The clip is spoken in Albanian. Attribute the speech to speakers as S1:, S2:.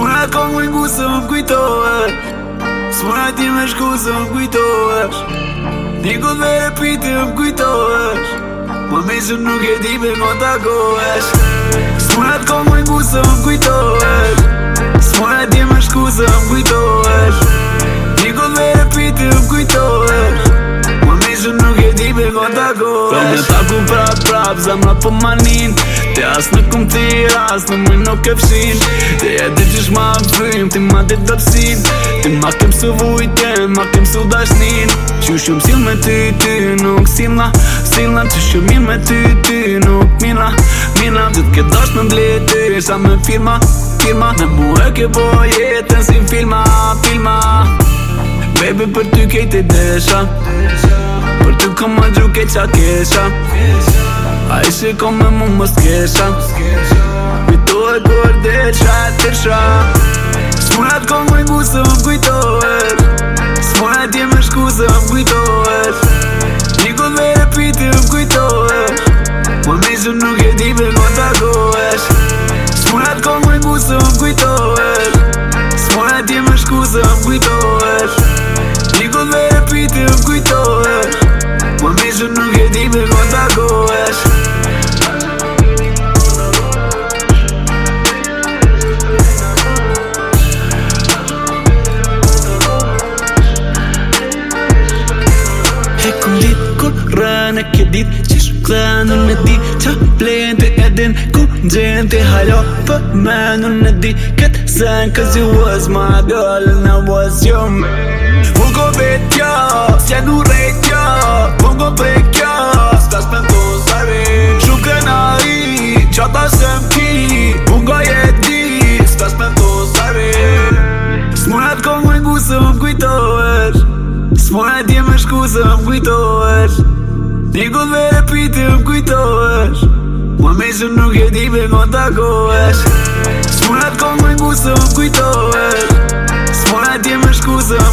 S1: Smurat ka më ngu se më kujtohesh Smurat ti me shku se më kujtohesh Diko dhe e më kujtohesh Më mesu nuk e di me më takohesh Smurat ka më ngu se më kujtohesh Smurat ti me shku se më kujtohesh Diko dhe e më kujtohesh Më mesu nuk e di me më takohesh Për me taku prap prap zemra për po manin Te as në këm tira, as nuk më në kepshin Te e di ma vrim Ti ma dhe dopsin Ti ma kem su vujtje Ma kem su dashnin Që shumë sil me ty ty nuk simna Sila që shumë mir me ty ty nuk mina Mina, dhe t'ke dosh me mbleti Sa me firma, firma Me mu e ke po jetën si filma, filma Baby për ty kejti desha Për ty ka ma gjuke qa kesha A ishe ka me mu më skesha kujtohet Por dhe qa të rësha Smona të kom mëjmu se më kujtohet Smona të jemë shku se më kujtohet Niko të vere piti më kujtohet Më po me që nuk e di me kon të agohesh Smona të kom se më kujtohet Smona të jemë shku se më kujtohet Niko të vere piti më kujtohet Më po me nuk e di me kon të në kje dit Qish këtë e në në di Qa plen të edin Ku gjen të halo Fë po me në në di Këtë sen këz ju ës Ma gëll në vës jëm Vëngo vet kjo Sja në rejt kjo Vëngo Ska së përnë po të sari Shukë në ari Qa ta së ki Vëngo jet di Ska së përnë të sari Së më në të Më kujtoj Së më në të jemë më kujtoj Ndikon me repiti më kujtohesh Ma me nuk e di me më takohesh Smonat kongoj busë më kujtohesh Smonat jem është kusë më kujtohesh